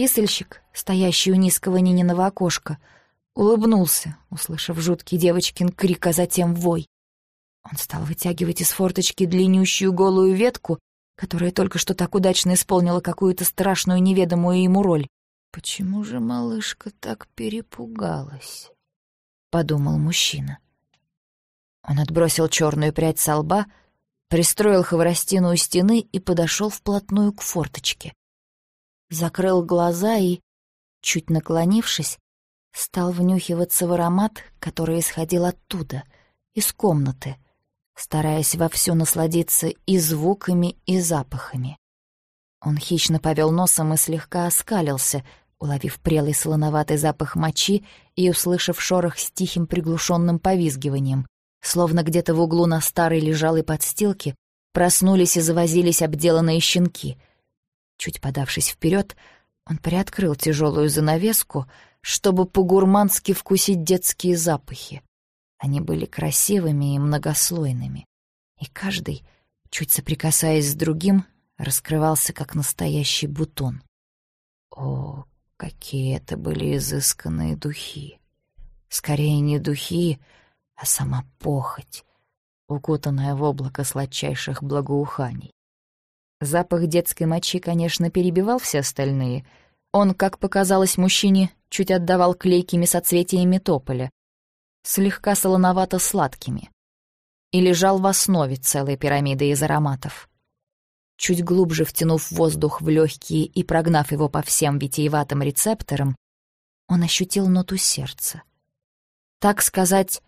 Писальщик, стоящий у низкого Нининого окошка, улыбнулся, услышав жуткий девочкин крик, а затем вой. Он стал вытягивать из форточки длиннющую голую ветку, которая только что так удачно исполнила какую-то страшную неведомую ему роль. «Почему же малышка так перепугалась?» — подумал мужчина. Он отбросил черную прядь со лба, пристроил хворостину у стены и подошел вплотную к форточке. Закрыл глаза и, чуть наклонившись, стал внюхиваться в аромат, который исходил оттуда, из комнаты, стараясь вовсю насладиться и звуками, и запахами. Он хищно повел носом и слегка оскалился, уловив прелый солоноватый запах мочи и услышав шорох с тихим приглушенным повизгиванием, словно где-то в углу на старой лежалой подстилке проснулись и завозились обделанные щенки. Чуть подавшись вперед, он приоткрыл тяжелую занавеску, чтобы по-гурмански вкусить детские запахи. Они были красивыми и многослойными, и каждый, чуть соприкасаясь с другим, раскрывался как настоящий бутон. О, какие это были изысканные духи! Скорее не духи, а сама похоть, укутанная в облако сладчайших благоуханий. Запах детской мочи, конечно, перебивал все остальные. Он, как показалось мужчине, чуть отдавал клейкими соцветиями тополя, слегка солоновато-сладкими, и лежал в основе целой пирамиды из ароматов. Чуть глубже втянув воздух в легкие и прогнав его по всем витиеватым рецепторам, он ощутил ноту сердца. Так сказать,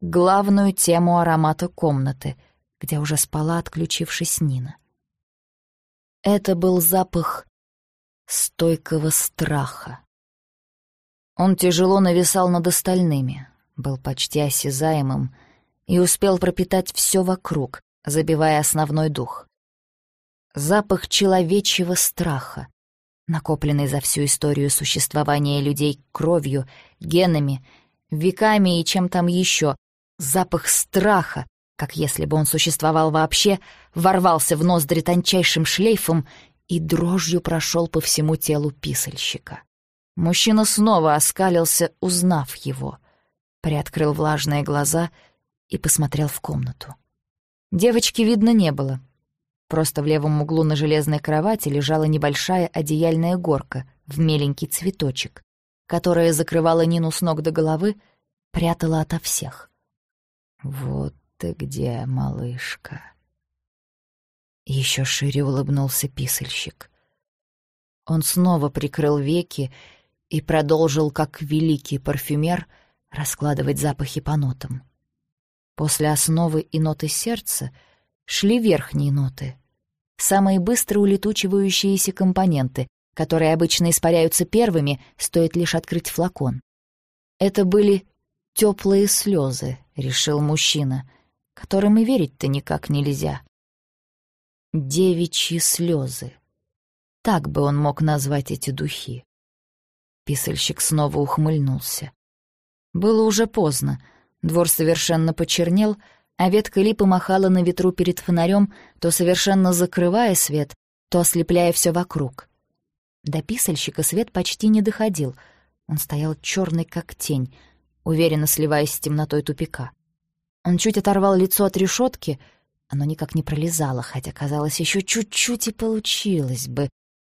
главную тему аромата комнаты, где уже спала, отключившись Нина. Это был запах стойкого страха. Он тяжело нависал над остальными, был почти осязаемым и успел пропитать все вокруг, забивая основной дух. Запах человечьего страха, накопленный за всю историю существования людей кровью, генами, веками и чем там еще, Запах страха, как если бы он существовал вообще, ворвался в ноздри тончайшим шлейфом и дрожью прошел по всему телу писальщика. Мужчина снова оскалился, узнав его, приоткрыл влажные глаза и посмотрел в комнату. Девочки видно не было. Просто в левом углу на железной кровати лежала небольшая одеяльная горка в меленький цветочек, которая закрывала Нину с ног до головы, прятала ото всех — «Вот ты где, малышка!» Еще шире улыбнулся писальщик. Он снова прикрыл веки и продолжил, как великий парфюмер, раскладывать запахи по нотам. После основы и ноты сердца шли верхние ноты, самые быстро улетучивающиеся компоненты, которые обычно испаряются первыми, стоит лишь открыть флакон. Это были теплые слезы, решил мужчина, которым и верить-то никак нельзя. Девичьи слезы. Так бы он мог назвать эти духи. Писальщик снова ухмыльнулся. Было уже поздно. Двор совершенно почернел, а ветка липы махала на ветру перед фонарем, то совершенно закрывая свет, то ослепляя все вокруг. До писальщика свет почти не доходил. Он стоял черный, как тень, уверенно сливаясь с темнотой тупика. Он чуть оторвал лицо от решетки, оно никак не пролезало, хотя, казалось, еще чуть-чуть и получилось бы.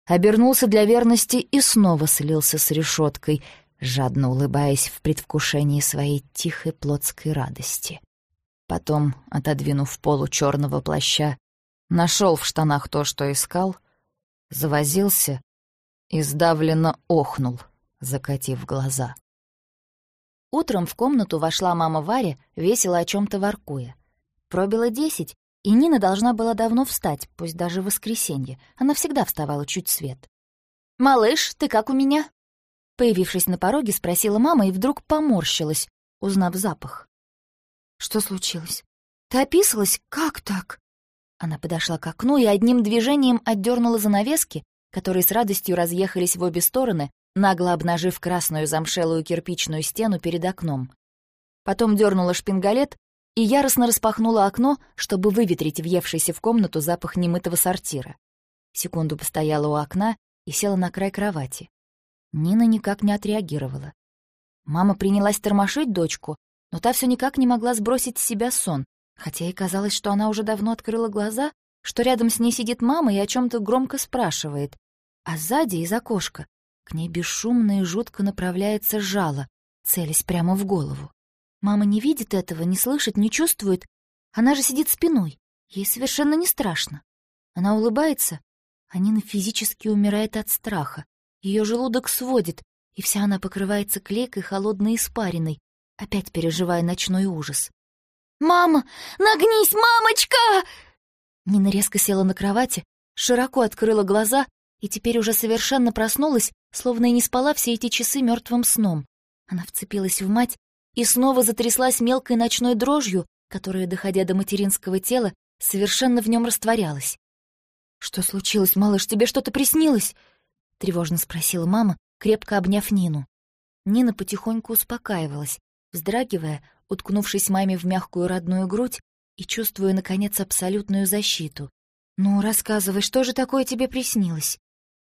Обернулся для верности и снова слился с решеткой, жадно улыбаясь в предвкушении своей тихой плотской радости. Потом, отодвинув полу черного плаща, нашел в штанах то, что искал, завозился и сдавленно охнул, закатив глаза. Утром в комнату вошла мама Варя, весело о чем то воркуя. Пробило десять, и Нина должна была давно встать, пусть даже в воскресенье. Она всегда вставала чуть свет. «Малыш, ты как у меня?» Появившись на пороге, спросила мама и вдруг поморщилась, узнав запах. «Что случилось? Ты описалась? Как так?» Она подошла к окну и одним движением отдернула занавески, которые с радостью разъехались в обе стороны, нагло обнажив красную замшелую кирпичную стену перед окном. Потом дернула шпингалет и яростно распахнула окно, чтобы выветрить въевшийся в комнату запах немытого сортира. Секунду постояла у окна и села на край кровати, Нина никак не отреагировала. Мама принялась тормошить дочку, но та все никак не могла сбросить с себя сон, хотя и казалось, что она уже давно открыла глаза, что рядом с ней сидит мама и о чем то громко спрашивает. А сзади, из окошка, к ней бесшумно и жутко направляется жало, целясь прямо в голову. Мама не видит этого, не слышит, не чувствует. Она же сидит спиной. Ей совершенно не страшно. Она улыбается, а Нина физически умирает от страха. Ее желудок сводит, и вся она покрывается клейкой холодной испариной, опять переживая ночной ужас. «Мама! Нагнись, мамочка!» Нина резко села на кровати, широко открыла глаза и теперь уже совершенно проснулась, словно и не спала все эти часы мертвым сном. Она вцепилась в мать и снова затряслась мелкой ночной дрожью, которая, доходя до материнского тела, совершенно в нем растворялась. «Что случилось, малыш, тебе что-то приснилось?» — тревожно спросила мама, крепко обняв Нину. Нина потихоньку успокаивалась, вздрагивая, уткнувшись маме в мягкую родную грудь и чувствуя, наконец, абсолютную защиту. «Ну, рассказывай, что же такое тебе приснилось?»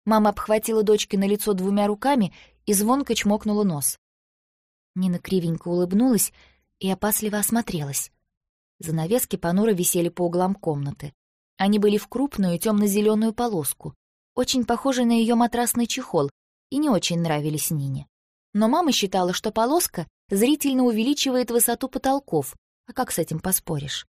Мама обхватила дочки на лицо двумя руками и звонко чмокнула нос. Нина кривенько улыбнулась и опасливо осмотрелась. Занавески понуро висели по углам комнаты. Они были в крупную темно-зеленую полоску, очень похожий на ее матрасный чехол, и не очень нравились Нине. Но мама считала, что полоска зрительно увеличивает высоту потолков, а как с этим поспоришь?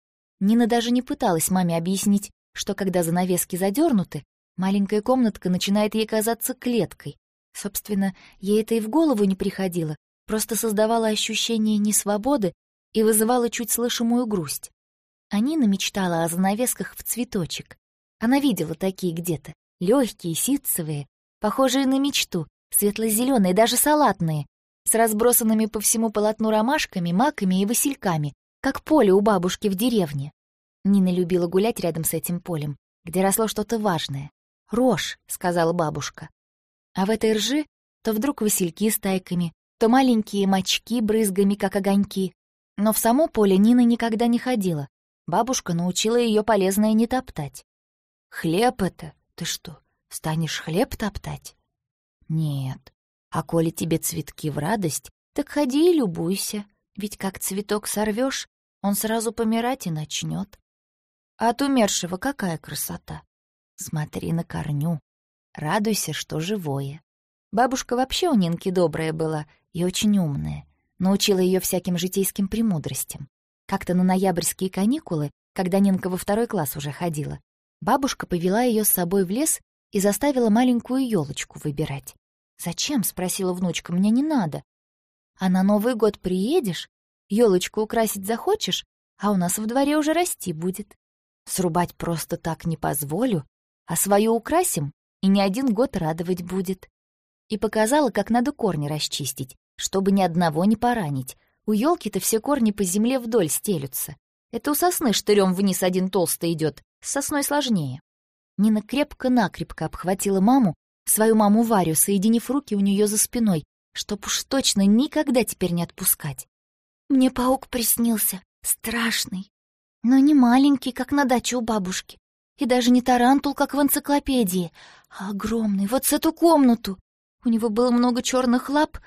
Нина даже не пыталась маме объяснить, что когда занавески задернуты, маленькая комнатка начинает ей казаться клеткой. Собственно, ей это и в голову не приходило, просто создавало ощущение несвободы и вызывало чуть слышимую грусть. А Нина мечтала о занавесках в цветочек. Она видела такие где-то, легкие, ситцевые, похожие на мечту, светло-зеленые, даже салатные, с разбросанными по всему полотну ромашками, маками и васильками, как поле у бабушки в деревне. Нина любила гулять рядом с этим полем, где росло что-то важное. «Рожь», — сказала бабушка. А в этой ржи то вдруг васильки стайками, то маленькие мочки брызгами, как огоньки. Но в само поле Нина никогда не ходила. Бабушка научила ее полезное не топтать. «Хлеб это? Ты что, станешь хлеб топтать?» «Нет. А коли тебе цветки в радость, так ходи и любуйся, ведь как цветок сорвешь, он сразу помирать и начнет. А от умершего какая красота! Смотри на корню, радуйся, что живое. Бабушка вообще у Нинки добрая была и очень умная. Научила ее всяким житейским премудростям. Как-то на ноябрьские каникулы, когда Нинка во второй класс уже ходила, бабушка повела ее с собой в лес и заставила маленькую елочку выбирать. «Зачем?» — спросила внучка. «Мне не надо». «А на Новый год приедешь, елочку украсить захочешь, а у нас в дворе уже расти будет. Срубать просто так не позволю, а свою украсим, и не один год радовать будет». И показала, как надо корни расчистить, чтобы ни одного не поранить. У елки-то все корни по земле вдоль стелются. Это у сосны штырем вниз один толстый идет, с сосной сложнее. Нина крепко-накрепко обхватила маму, свою маму Варю, соединив руки у нее за спиной, чтоб уж точно никогда теперь не отпускать. Мне паук приснился, страшный, но не маленький, как на даче у бабушки, и даже не тарантул, как в энциклопедии, а огромный, вот с эту комнату. У него было много черных лап,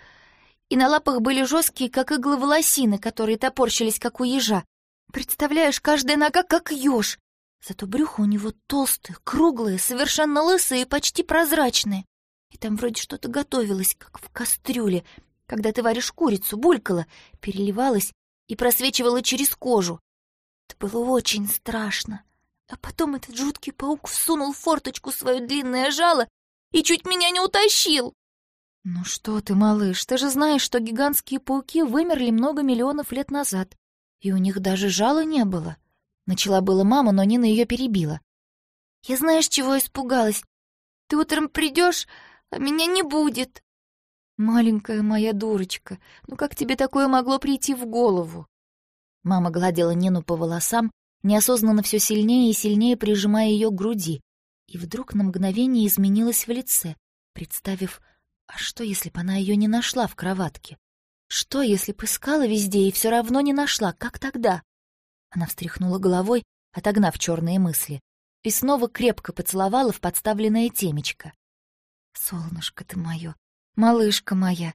и на лапах были жесткие, как иглы волосины, которые топорщились, как у ежа. Представляешь, каждая нога как еж. Зато брюхо у него толстое, круглое, совершенно лысое и почти прозрачное. И там вроде что-то готовилось, как в кастрюле, когда ты варишь курицу, булькала, переливалась и просвечивала через кожу. Это было очень страшно. А потом этот жуткий паук всунул в форточку свое длинное жало и чуть меня не утащил. «Ну что ты, малыш, ты же знаешь, что гигантские пауки вымерли много миллионов лет назад, и у них даже жала не было». Начала была мама, но Нина ее перебила. «Я знаешь, чего испугалась? Ты утром придешь, а меня не будет». «Маленькая моя дурочка, ну как тебе такое могло прийти в голову?» Мама гладила Нину по волосам, неосознанно все сильнее и сильнее прижимая ее к груди, и вдруг на мгновение изменилась в лице, представив а что, если бы она ее не нашла в кроватке? Что, если бы искала везде и все равно не нашла? Как тогда? Она встряхнула головой, отогнав черные мысли, и снова крепко поцеловала в подставленное темечко. «Солнышко ты мое, «Малышка моя,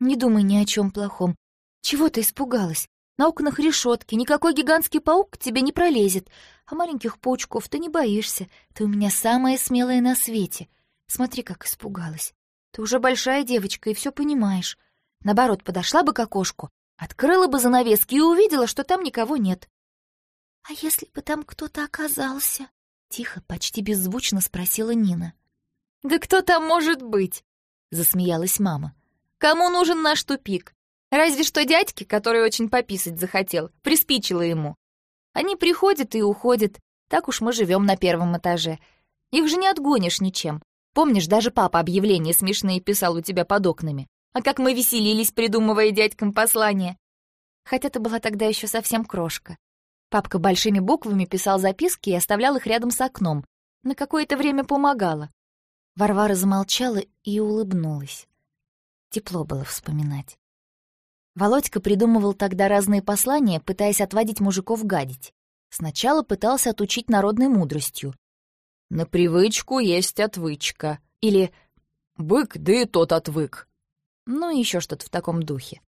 не думай ни о чем плохом. Чего ты испугалась? На окнах решетки, никакой гигантский паук к тебе не пролезет. А маленьких паучков ты не боишься. Ты у меня самая смелая на свете. Смотри, как испугалась. Ты уже большая девочка и все понимаешь. Наоборот, подошла бы к окошку, открыла бы занавески и увидела, что там никого нет. «А если бы там кто-то оказался?» — тихо, почти беззвучно спросила Нина. «Да кто там может быть?» — засмеялась мама. «Кому нужен наш тупик? Разве что дядьке, который очень пописать захотел, приспичило ему. Они приходят и уходят, так уж мы живем на первом этаже. Их же не отгонишь ничем. Помнишь, даже папа объявления смешные писал у тебя под окнами. А как мы веселились, придумывая дядькам послания. Хотя ты была тогда еще совсем крошка. Папка большими буквами писал записки и оставлял их рядом с окном. На какое-то время помогала. Варвара замолчала и улыбнулась. Тепло было вспоминать. Володька придумывал тогда разные послания, пытаясь отводить мужиков гадить. Сначала пытался отучить народной мудростью. «На привычку есть отвычка». Или «Бык, да и тот отвык». Ну и еще что-то в таком духе.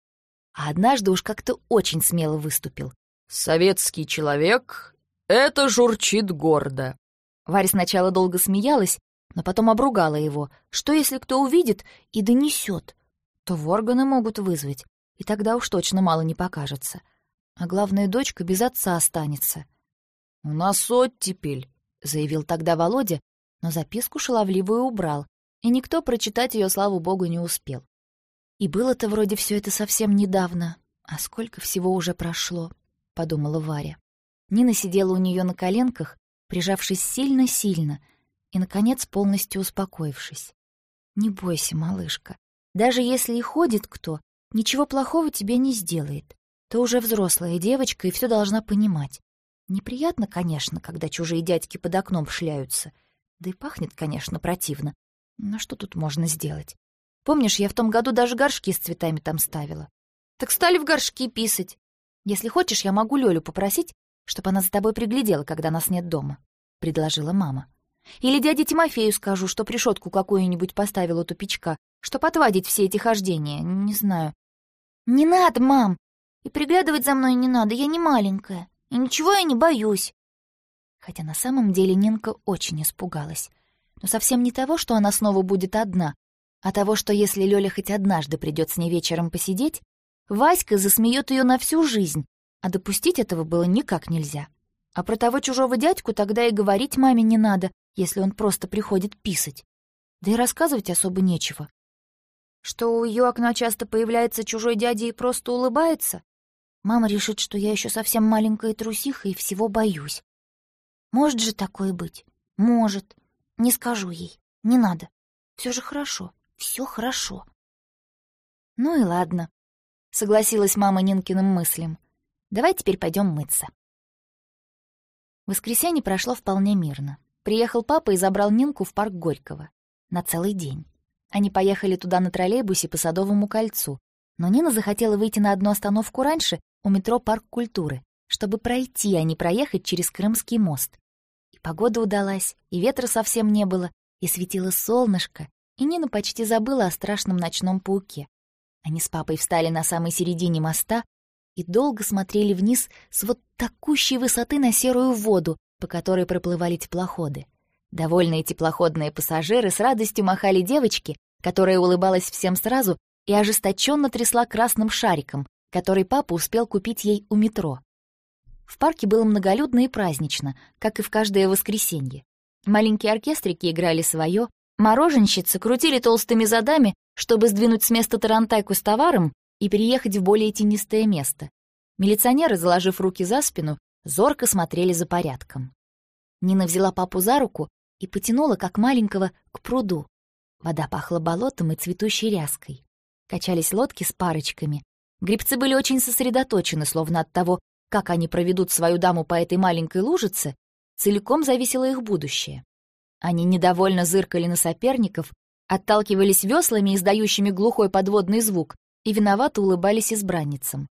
А однажды уж как-то очень смело выступил. «Советский человек — это журчит гордо». Варя сначала долго смеялась, но потом обругала его. Что, если кто увидит и донесет? То в органы могут вызвать, и тогда уж точно мало не покажется. А главное, дочка без отца останется. «У нас оттепель», — заявил тогда Володя, но записку шаловливую убрал, и никто прочитать ее, слава богу, не успел. И было-то вроде все это совсем недавно, а сколько всего уже прошло. — подумала Варя. Нина сидела у нее на коленках, прижавшись сильно-сильно и, наконец, полностью успокоившись. «Не бойся, малышка. Даже если и ходит кто, ничего плохого тебе не сделает. Ты уже взрослая девочка и все должна понимать. Неприятно, конечно, когда чужие дядьки под окном шляются. Да и пахнет, конечно, противно. Но что тут можно сделать? Помнишь, я в том году даже горшки с цветами там ставила? Так стали в горшки писать. «Если хочешь, я могу Лёлю попросить, чтобы она за тобой приглядела, когда нас нет дома», — предложила мама. «Или дяде Тимофею скажу, что решетку какую-нибудь поставил у тупичка, чтоб отвадить все эти хождения, не знаю». «Не надо, мам! И приглядывать за мной не надо, я не маленькая, и ничего я не боюсь». Хотя на самом деле Нинка очень испугалась. Но совсем не того, что она снова будет одна, а того, что если Лёля хоть однажды придёт с ней вечером посидеть, Васька засмеет ее на всю жизнь, а допустить этого было никак нельзя. А про того чужого дядьку тогда и говорить маме не надо, если он просто приходит писать. Да и рассказывать особо нечего. Что у ее окна часто появляется чужой дядя и просто улыбается? Мама решит, что я еще совсем маленькая трусиха и всего боюсь. Может же такое быть? Может. Не скажу ей. Не надо. Все же хорошо. Все хорошо. Ну и ладно согласилась мама Нинкиным мыслям. Давай теперь пойдем мыться. Воскресенье прошло вполне мирно. Приехал папа и забрал Нинку в парк Горького. На целый день. Они поехали туда на троллейбусе по Садовому кольцу, но Нина захотела выйти на одну остановку раньше у метро «Парк культуры», чтобы пройти, а не проехать через Крымский мост. И погода удалась, и ветра совсем не было, и светило солнышко, и Нина почти забыла о страшном ночном пауке. Они с папой встали на самой середине моста и долго смотрели вниз с вот такущей высоты на серую воду, по которой проплывали теплоходы. Довольные теплоходные пассажиры с радостью махали девочке, которая улыбалась всем сразу и ожесточенно трясла красным шариком, который папа успел купить ей у метро. В парке было многолюдно и празднично, как и в каждое воскресенье. Маленькие оркестрики играли свое, мороженщицы крутили толстыми задами чтобы сдвинуть с места тарантайку с товаром и переехать в более тенистое место. Милиционеры, заложив руки за спину, зорко смотрели за порядком. Нина взяла папу за руку и потянула, как маленького, к пруду. Вода пахла болотом и цветущей ряской. Качались лодки с парочками. Грибцы были очень сосредоточены, словно от того, как они проведут свою даму по этой маленькой лужице, целиком зависело их будущее. Они недовольно зыркали на соперников отталкивались веслами, издающими глухой подводный звук, и виновато улыбались избранницам.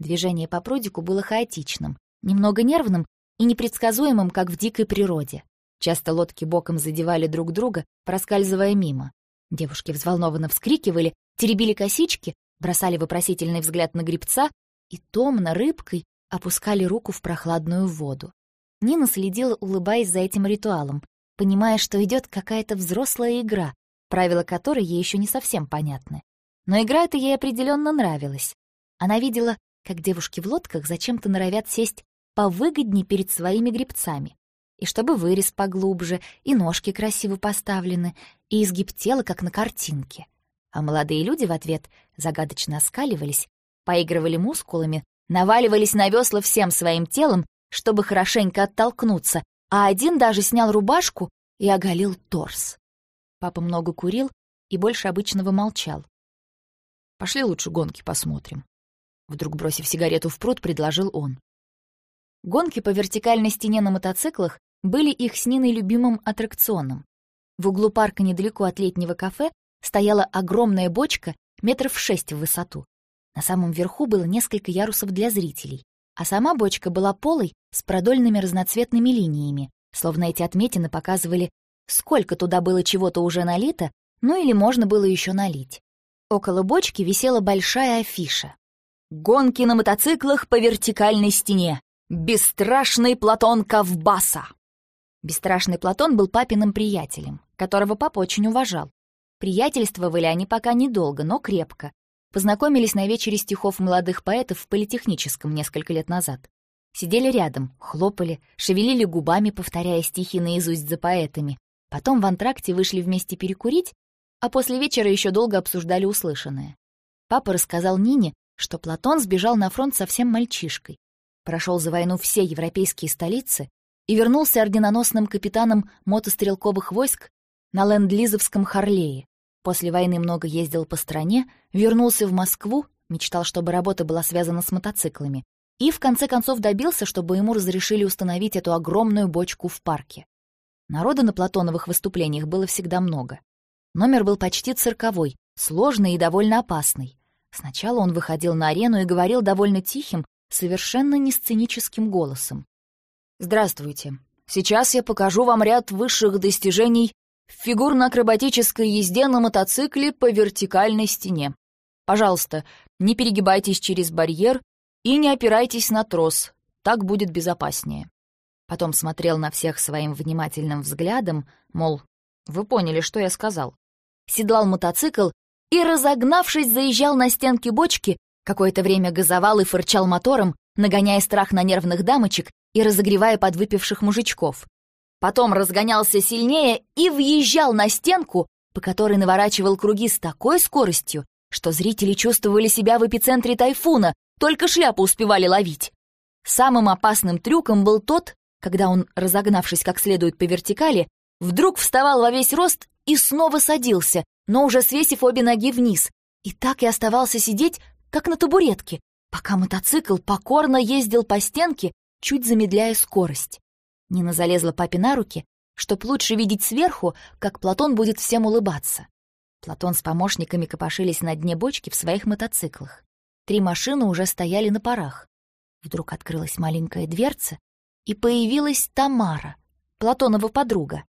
Движение по прудику было хаотичным, немного нервным и непредсказуемым, как в дикой природе. Часто лодки боком задевали друг друга, проскальзывая мимо. Девушки взволнованно вскрикивали, теребили косички, бросали вопросительный взгляд на гребца и томно рыбкой опускали руку в прохладную воду. Нина следила, улыбаясь за этим ритуалом, понимая, что идет какая-то взрослая игра, правила которой ей еще не совсем понятны. Но игра эта ей определенно нравилась. Она видела, как девушки в лодках зачем-то норовят сесть повыгоднее перед своими гребцами. И чтобы вырез поглубже, и ножки красиво поставлены, и изгиб тела, как на картинке. А молодые люди в ответ загадочно оскаливались, поигрывали мускулами, наваливались на весла всем своим телом, чтобы хорошенько оттолкнуться, а один даже снял рубашку и оголил торс. Папа много курил и больше обычного молчал. «Пошли лучше гонки посмотрим», Вдруг, бросив сигарету в пруд, предложил он. Гонки по вертикальной стене на мотоциклах были их с Ниной любимым аттракционом. В углу парка недалеко от летнего кафе стояла огромная бочка метров шесть в высоту. На самом верху было несколько ярусов для зрителей, а сама бочка была полой с продольными разноцветными линиями, словно эти отметины показывали, сколько туда было чего-то уже налито, ну или можно было еще налить. Около бочки висела большая афиша. Гонки на мотоциклах по вертикальной стене. Бесстрашный Платон Ковбаса. Бесстрашный Платон был папиным приятелем, которого папа очень уважал. Приятельствовали они пока недолго, но крепко. Познакомились на вечере стихов молодых поэтов в Политехническом несколько лет назад. Сидели рядом, хлопали, шевелили губами, повторяя стихи наизусть за поэтами. Потом в антракте вышли вместе перекурить, а после вечера еще долго обсуждали услышанное. Папа рассказал Нине, что Платон сбежал на фронт совсем мальчишкой, прошел за войну все европейские столицы и вернулся орденоносным капитаном мотострелковых войск на ленд-лизовском Харлее. После войны много ездил по стране, вернулся в Москву, мечтал, чтобы работа была связана с мотоциклами, и в конце концов добился, чтобы ему разрешили установить эту огромную бочку в парке. Народа на Платоновых выступлениях было всегда много. Номер был почти цирковой, сложный и довольно опасный. Сначала он выходил на арену и говорил довольно тихим, совершенно не сценическим голосом. «Здравствуйте. Сейчас я покажу вам ряд высших достижений в фигурно-акробатической езде на мотоцикле по вертикальной стене. Пожалуйста, не перегибайтесь через барьер и не опирайтесь на трос, так будет безопаснее». Потом смотрел на всех своим внимательным взглядом, мол, вы поняли, что я сказал. Седлал мотоцикл и, разогнавшись, заезжал на стенки бочки, какое-то время газовал и фырчал мотором, нагоняя страх на нервных дамочек и разогревая подвыпивших мужичков. Потом разгонялся сильнее и въезжал на стенку, по которой наворачивал круги с такой скоростью, что зрители чувствовали себя в эпицентре тайфуна, только шляпу успевали ловить. Самым опасным трюком был тот, когда он, разогнавшись как следует по вертикали, вдруг вставал во весь рост и снова садился, но уже свесив обе ноги вниз, и так и оставался сидеть, как на табуретке, пока мотоцикл покорно ездил по стенке, чуть замедляя скорость. Нина залезла папе на руки, чтоб лучше видеть сверху, как Платон будет всем улыбаться. Платон с помощниками копошились на дне бочки в своих мотоциклах. Три машины уже стояли на парах. Вдруг открылась маленькая дверца, и появилась Тамара, Платонова подруга.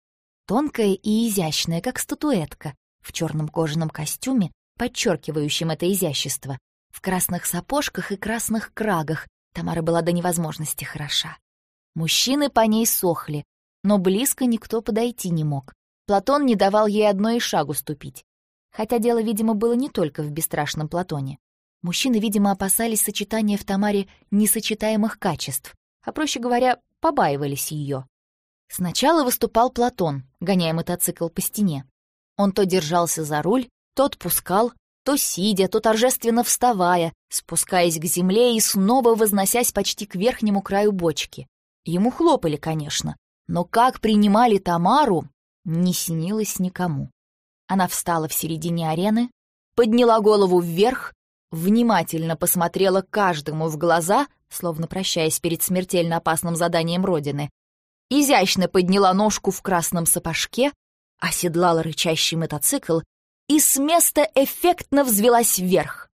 Тонкая и изящная, как статуэтка, в черном кожаном костюме, подчеркивающем это изящество, в красных сапожках и красных крагах. Тамара была до невозможности хороша. Мужчины по ней сохли, но близко никто подойти не мог. Платон не давал ей одной и шагу ступить. Хотя дело, видимо, было не только в бесстрашном Платоне. Мужчины, видимо, опасались сочетания в Тамаре несочетаемых качеств, а, проще говоря, побаивались ее. Сначала выступал Платон, гоняя мотоцикл по стене. Он то держался за руль, то отпускал, то сидя, то торжественно вставая, спускаясь к земле и снова возносясь почти к верхнему краю бочки. Ему хлопали, конечно, но как принимали Тамару, не снилось никому. Она встала в середине арены, подняла голову вверх, внимательно посмотрела каждому в глаза, словно прощаясь перед смертельно опасным заданием Родины, изящно подняла ножку в красном сапожке, оседлала рычащий мотоцикл и с места эффектно взвелась вверх.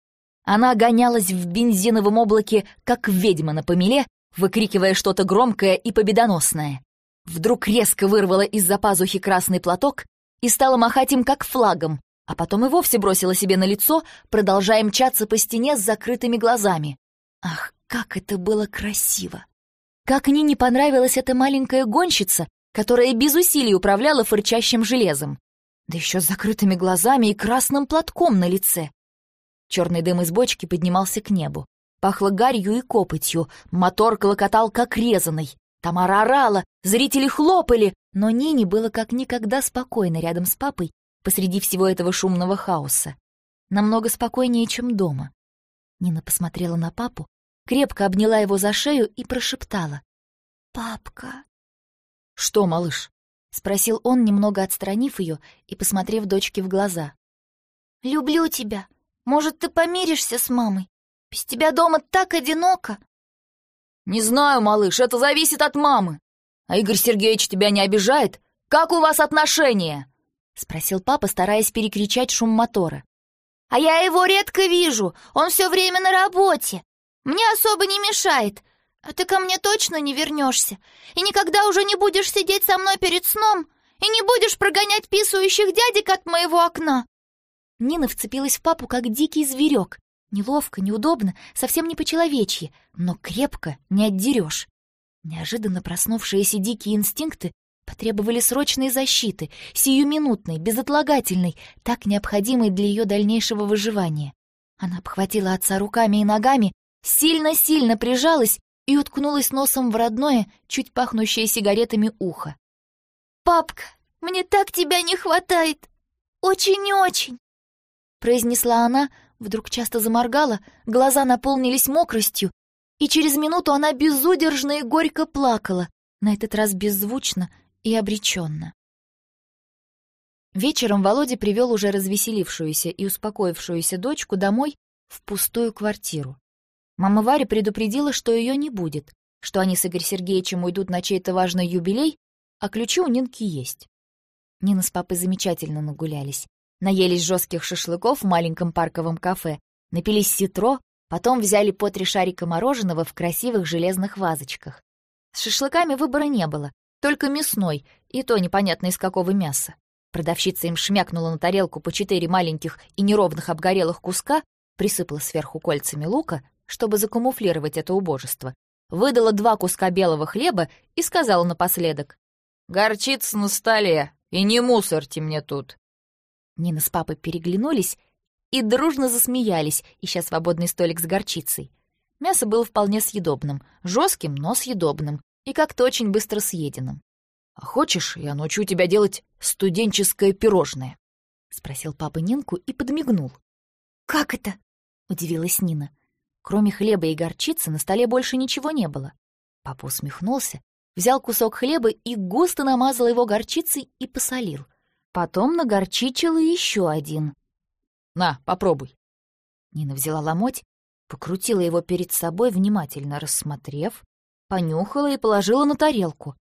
Она гонялась в бензиновом облаке, как ведьма на помеле, выкрикивая что-то громкое и победоносное. Вдруг резко вырвала из-за пазухи красный платок и стала махать им как флагом, а потом и вовсе бросила себе на лицо, продолжая мчаться по стене с закрытыми глазами. Ах, как это было красиво! Как Нине понравилась эта маленькая гонщица, которая без усилий управляла фырчащим железом. Да еще с закрытыми глазами и красным платком на лице. Черный дым из бочки поднимался к небу. Пахло гарью и копотью, мотор колокотал как резаный. Тамара орала, зрители хлопали, но Нине было как никогда спокойно рядом с папой посреди всего этого шумного хаоса. Намного спокойнее, чем дома. Нина посмотрела на папу, крепко обняла его за шею и прошептала. «Папка!» «Что, малыш?» — спросил он, немного отстранив ее и посмотрев дочке в глаза. «Люблю тебя. Может, ты помиришься с мамой? Без тебя дома так одиноко!» «Не знаю, малыш, это зависит от мамы. А Игорь Сергеевич тебя не обижает? Как у вас отношения?» — спросил папа, стараясь перекричать шум мотора. «А я его редко вижу, он все время на работе. Мне особо не мешает. А ты ко мне точно не вернешься и никогда уже не будешь сидеть со мной перед сном и не будешь прогонять писающих дядек от моего окна». Нина вцепилась в папу, как дикий зверек. Неловко, неудобно, совсем не по-человечьи, но крепко не отдерешь. Неожиданно проснувшиеся дикие инстинкты потребовали срочной защиты, сиюминутной, безотлагательной, так необходимой для ее дальнейшего выживания. Она обхватила отца руками и ногами, сильно-сильно прижалась и уткнулась носом в родное, чуть пахнущее сигаретами ухо. «Папка, мне так тебя не хватает! Очень-очень!» произнесла она, вдруг часто заморгала, глаза наполнились мокростью, и через минуту она безудержно и горько плакала, на этот раз беззвучно и обреченно. Вечером Володя привел уже развеселившуюся и успокоившуюся дочку домой в пустую квартиру. Мама Варя предупредила, что ее не будет, что они с Игорем Сергеевичем уйдут на чей-то важный юбилей, а ключи у Нинки есть. Нина с папой замечательно нагулялись. Наелись жестких шашлыков в маленьком парковом кафе, напились ситро, потом взяли по три шарика мороженого в красивых железных вазочках. С шашлыками выбора не было, только мясной, и то непонятно из какого мяса. Продавщица им шмякнула на тарелку по четыре маленьких и неровных обгорелых куска, присыпала сверху кольцами лука, чтобы закамуфлировать это убожество, выдала два куска белого хлеба и сказала напоследок. «Горчица на столе, и не мусорьте мне тут». Нина с папой переглянулись и дружно засмеялись, ища свободный столик с горчицей. Мясо было вполне съедобным, жестким, но съедобным, и как-то очень быстро съеденным. «А хочешь, я научу тебя делать студенческое пирожное?» — спросил папа Нинку и подмигнул. «Как это?» — удивилась Нина. Кроме хлеба и горчицы на столе больше ничего не было. Папа усмехнулся, взял кусок хлеба и густо намазал его горчицей и посолил. Потом нагорчичил еще один. «На, попробуй». Нина взяла ломоть, покрутила его перед собой, внимательно рассмотрев, понюхала и положила на тарелку.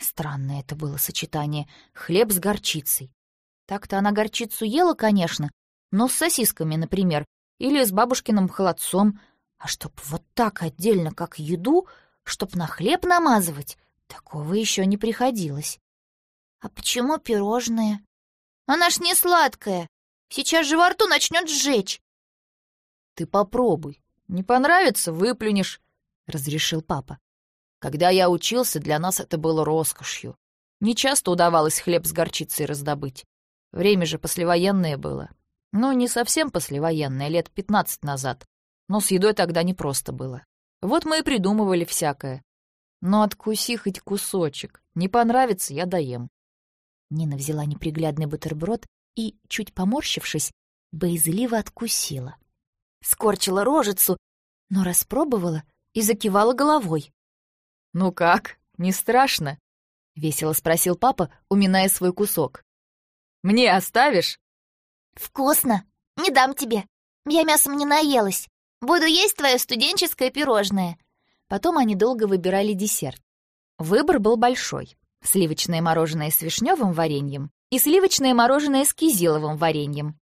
Странное это было сочетание — хлеб с горчицей. Так-то она горчицу ела, конечно, но с сосисками, например, или с бабушкиным холодцом, а чтоб вот так отдельно, как еду, чтоб на хлеб намазывать, такого еще не приходилось. А почему пирожные? Она ж не сладкая. Сейчас же во рту начнет сжечь. Ты попробуй. Не понравится — выплюнешь, — разрешил папа. Когда я учился, для нас это было роскошью. Не часто удавалось хлеб с горчицей раздобыть. Время же послевоенное было. Ну, не совсем послевоенное, лет пятнадцать назад. Но с едой тогда непросто было. Вот мы и придумывали всякое. Но откуси хоть кусочек. Не понравится, я доем. Нина взяла неприглядный бутерброд и, чуть поморщившись, боязливо откусила. Скорчила рожицу, но распробовала и закивала головой. «Ну как, не страшно?» — весело спросил папа, уминая свой кусок. «Мне оставишь?» «Вкусно! Не дам тебе. Я мясом не наелась. Буду есть твое студенческое пирожное». Потом они долго выбирали десерт. Выбор был большой. Сливочное мороженое с вишневым вареньем и сливочное мороженое с кизиловым вареньем.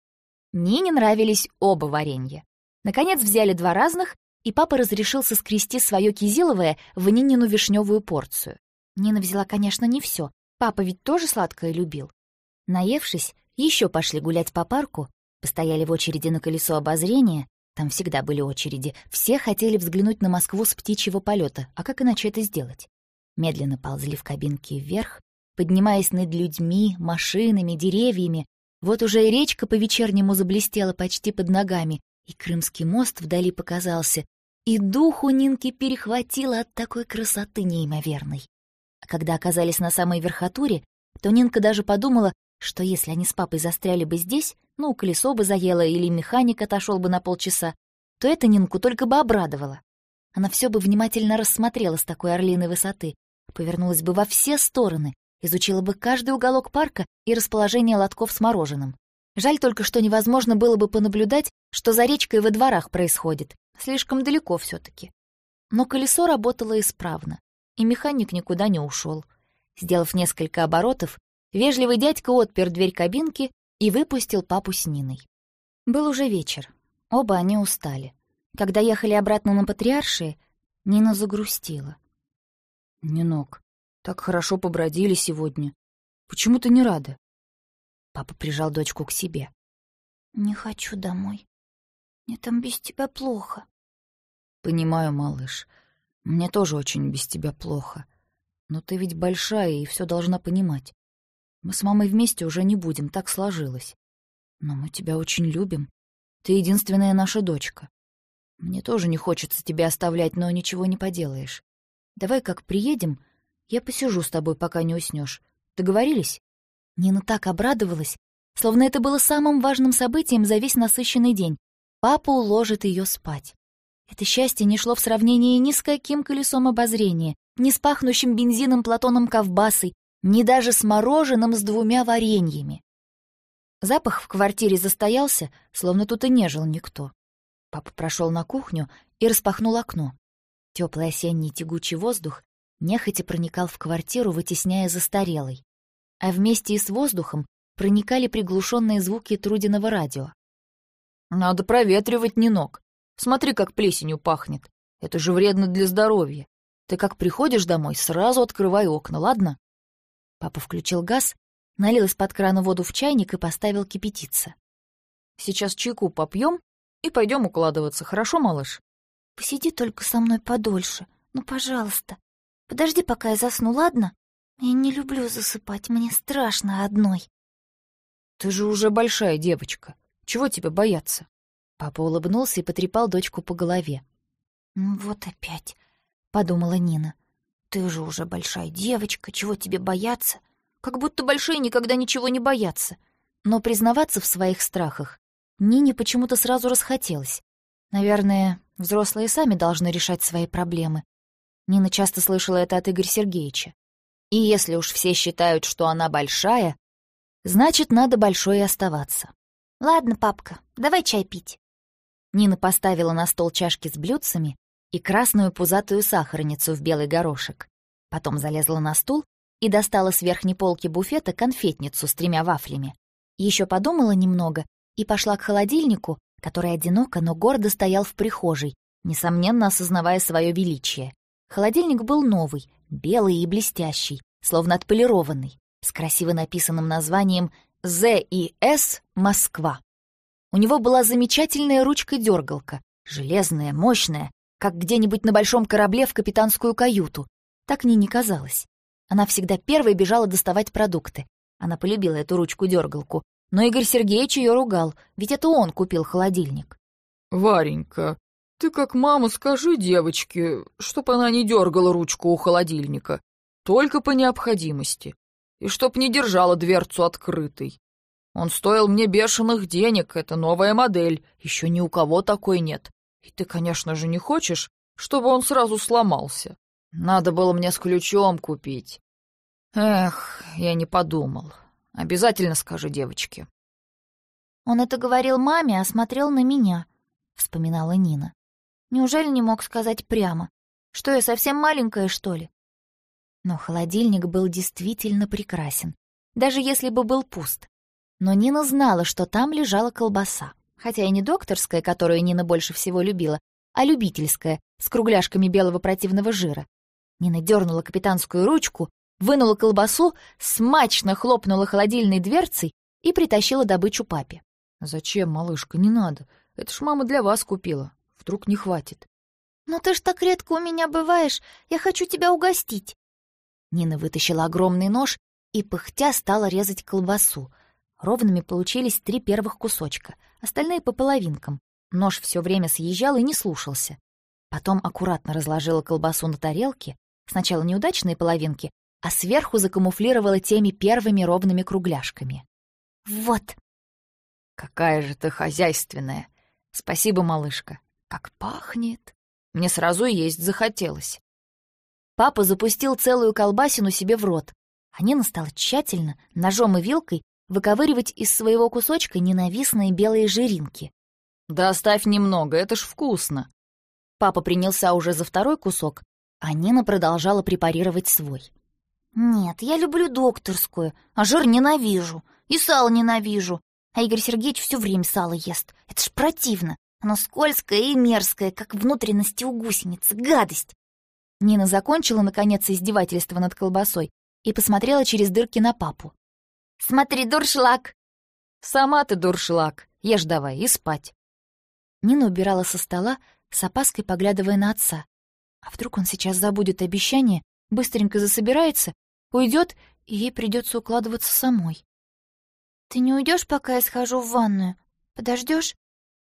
Нине нравились оба варенья. Наконец взяли два разных, и папа разрешил соскрести свое кизиловое в Нинину вишневую порцию. Нина взяла, конечно, не все. Папа ведь тоже сладкое любил. Наевшись, Еще пошли гулять по парку, постояли в очереди на колесо обозрения, там всегда были очереди, все хотели взглянуть на Москву с птичьего полета, а как иначе это сделать? Медленно ползли в кабинке вверх, поднимаясь над людьми, машинами, деревьями. Вот уже и речка по-вечернему заблестела почти под ногами, и Крымский мост вдали показался, и дух у Нинки перехватило от такой красоты неимоверной. А когда оказались на самой верхотуре, то Нинка даже подумала, что если они с папой застряли бы здесь, ну, колесо бы заело или механик отошел бы на полчаса, то это Нинку только бы обрадовало. Она все бы внимательно рассмотрела с такой орлиной высоты, повернулась бы во все стороны, изучила бы каждый уголок парка и расположение лотков с мороженым. Жаль только, что невозможно было бы понаблюдать, что за речкой во дворах происходит. Слишком далеко все таки Но колесо работало исправно, и механик никуда не ушел. Сделав несколько оборотов, вежливый дядька отпер дверь кабинки и выпустил папу с Ниной. Был уже вечер. Оба они устали. Когда ехали обратно на Патриаршие, Нина загрустила. «Нинок, так хорошо побродили сегодня. Почему ты не рада?» Папа прижал дочку к себе. «Не хочу домой. Мне там без тебя плохо». «Понимаю, малыш. Мне тоже очень без тебя плохо. Но ты ведь большая и все должна понимать. Мы с мамой вместе уже не будем, так сложилось. Но мы тебя очень любим. Ты единственная наша дочка. Мне тоже не хочется тебя оставлять, но ничего не поделаешь. Давай как приедем, я посижу с тобой, пока не уснешь. Договорились?» Нина так обрадовалась, словно это было самым важным событием за весь насыщенный день. Папа уложит ее спать. Это счастье не шло в сравнении ни с каким колесом обозрения, ни с пахнущим бензином Платоном ковбасой, ни даже с мороженым с двумя вареньями. Запах в квартире застоялся, словно тут и не жил никто. Папа прошел на кухню и распахнул окно. Теплый осенний тягучий воздух нехотя проникал в квартиру, вытесняя застарелый а вместе и с воздухом проникали приглушенные звуки Трудиного радио. «Надо проветривать ног. Смотри, как плесенью пахнет. Это же вредно для здоровья. Ты как приходишь домой, сразу открывай окна, ладно?» Папа включил газ, налил из-под крана воду в чайник и поставил кипятиться. «Сейчас чайку попьем и пойдем укладываться, хорошо, малыш?» «Посиди только со мной подольше, ну, пожалуйста. Подожди, пока я засну, ладно?» Я не люблю засыпать, мне страшно одной. Ты же уже большая девочка. Чего тебе бояться? Папа улыбнулся и потрепал дочку по голове. «Вот опять», — подумала Нина. «Ты же уже большая девочка, чего тебе бояться? Как будто большие никогда ничего не боятся». Но признаваться в своих страхах Нине почему-то сразу расхотелось. Наверное, взрослые сами должны решать свои проблемы. Нина часто слышала это от Игоря Сергеевича. И если уж все считают, что она большая, значит, надо большой оставаться. «Ладно, папка, давай чай пить». Нина поставила на стол чашки с блюдцами и красную пузатую сахарницу в белый горошек. Потом залезла на стул и достала с верхней полки буфета конфетницу с тремя вафлями. Еще подумала немного и пошла к холодильнику, который одиноко, но гордо стоял в прихожей, несомненно осознавая свое величие. Холодильник был новый, белый и блестящий, словно отполированный, с красиво написанным названием «З и С Москва». У него была замечательная ручка-дергалка, железная, мощная, как где-нибудь на большом корабле в капитанскую каюту. Так мне не казалось. Она всегда первой бежала доставать продукты. Она полюбила эту ручку-дергалку, но Игорь Сергеевич ее ругал, ведь это он купил холодильник. «Варенька, ты как мама скажи девочке, чтоб она не дергала ручку у холодильника, только по необходимости, и чтоб не держала дверцу открытой. Он стоил мне бешеных денег, это новая модель, еще ни у кого такой нет. И ты, конечно же, не хочешь, чтобы он сразу сломался. Надо было мне с ключом купить. Эх, я не подумал. Обязательно скажи девочке. Он это говорил маме, а смотрел на меня, вспоминала Нина. Неужели не мог сказать прямо? Что я совсем маленькая, что ли? Но холодильник был действительно прекрасен, даже если бы был пуст. Но Нина знала, что там лежала колбаса, хотя и не докторская, которую Нина больше всего любила, а любительская, с кругляшками белого противного жира. Нина дернула капитанскую ручку, вынула колбасу, смачно хлопнула холодильной дверцей и притащила добычу папе. «Зачем, малышка, не надо. Это ж мама для вас купила. Вдруг не хватит». «Но ты ж так редко у меня бываешь. Я хочу тебя угостить». Нина вытащила огромный нож и, пыхтя, стала резать колбасу. Ровными получились три первых кусочка, остальные по половинкам. Нож все время съезжал и не слушался. Потом аккуратно разложила колбасу на тарелке, сначала неудачные половинки, а сверху закамуфлировала теми первыми ровными кругляшками. «Вот!» «Какая же ты хозяйственная! Спасибо, малышка! Как пахнет! Мне сразу есть захотелось!» Папа запустил целую колбасину себе в рот, а Нина стала тщательно, ножом и вилкой, выковыривать из своего кусочка ненавистные белые жиринки. «Да оставь немного, это ж вкусно!» Папа принялся уже за второй кусок, а Нина продолжала препарировать свой. «Нет, я люблю докторскую, а жир ненавижу, и сало ненавижу. А Игорь Сергеевич все время сало ест. Это ж противно. Оно скользкое и мерзкое, как внутренности у гусеницы. Гадость!» Нина закончила, наконец, издевательство над колбасой и посмотрела через дырки на папу. «Смотри, дуршлаг!» «Сама ты дуршлаг. Ешь давай и спать». Нина убирала со стола, с опаской поглядывая на отца. А вдруг он сейчас забудет обещание, быстренько засобирается, уйдет, и ей придется укладываться самой. «Ты не уйдешь, пока я схожу в ванную? Подождешь?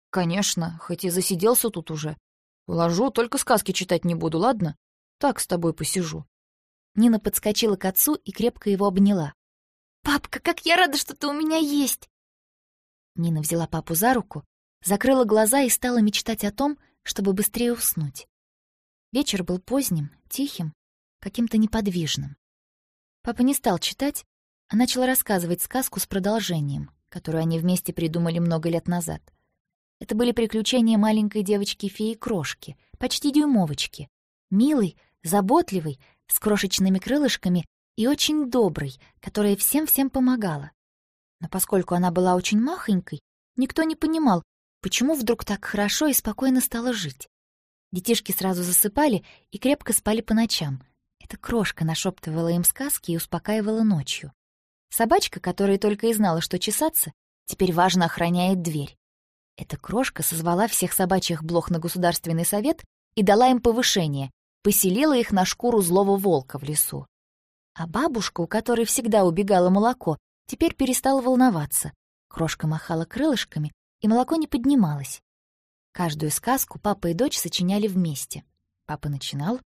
«Конечно, хоть и засиделся тут уже. Уложу, только сказки читать не буду, ладно? Так с тобой посижу». Нина подскочила к отцу и крепко его обняла. «Папка, как я рада, что ты у меня есть!» Нина взяла папу за руку, закрыла глаза и стала мечтать о том, чтобы быстрее уснуть. Вечер был поздним, тихим, каким-то неподвижным. Папа не стал читать, а начал рассказывать сказку с продолжением, которую они вместе придумали много лет назад. Это были приключения маленькой девочки-феи Крошки, почти дюймовочки, милой, заботливой, с крошечными крылышками и очень доброй, которая всем-всем помогала. Но поскольку она была очень махонькой, никто не понимал, Почему вдруг так хорошо и спокойно стало жить? Детишки сразу засыпали и крепко спали по ночам. Эта крошка нашептывала им сказки и успокаивала ночью. Собачка, которая только и знала, что чесаться, теперь важно охраняет дверь. Эта крошка созвала всех собачьих блох на государственный совет и дала им повышение, поселила их на шкуру злого волка в лесу. А бабушка, у которой всегда убегало молоко, теперь перестала волноваться. Крошка махала крылышками и молоко не поднималось. Каждую сказку папа и дочь сочиняли вместе. Папа начинал,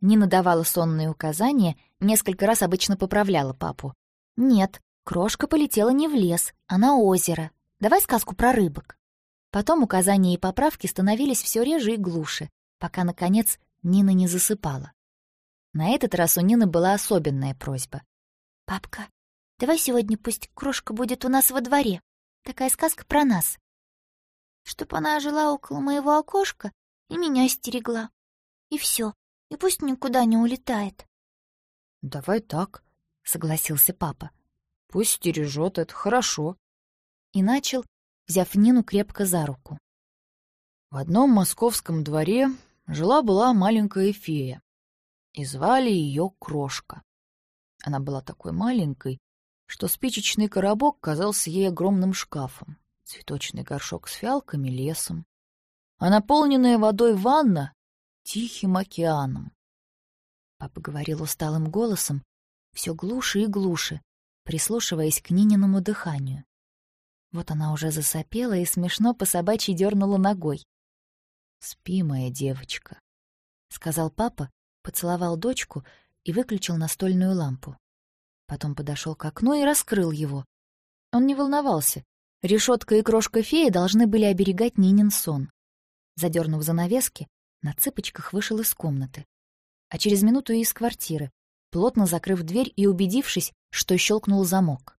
Нина давала сонные указания, несколько раз обычно поправляла папу. «Нет, крошка полетела не в лес, а на озеро. Давай сказку про рыбок». Потом указания и поправки становились все реже и глуше, пока, наконец, Нина не засыпала. На этот раз у Нины была особенная просьба. «Папка, давай сегодня пусть крошка будет у нас во дворе. Такая сказка про нас чтоб она жила около моего окошка и меня стерегла. И все, и пусть никуда не улетает. — Давай так, — согласился папа. — Пусть стережет, это хорошо. И начал, взяв Нину крепко за руку. В одном московском дворе жила-была маленькая фея, и звали ее Крошка. Она была такой маленькой, что спичечный коробок казался ей огромным шкафом цветочный горшок с фиалками лесом, а наполненная водой ванна — тихим океаном. Папа говорил усталым голосом, все глуше и глуше, прислушиваясь к Нининому дыханию. Вот она уже засопела и смешно по собачьи дернула ногой. «Спи, моя девочка», — сказал папа, поцеловал дочку и выключил настольную лампу. Потом подошел к окну и раскрыл его. Он не волновался, Решетка и крошка феи должны были оберегать Нинин сон. Задернув занавески, на цыпочках вышел из комнаты. А через минуту и из квартиры, плотно закрыв дверь и убедившись, что щелкнул замок.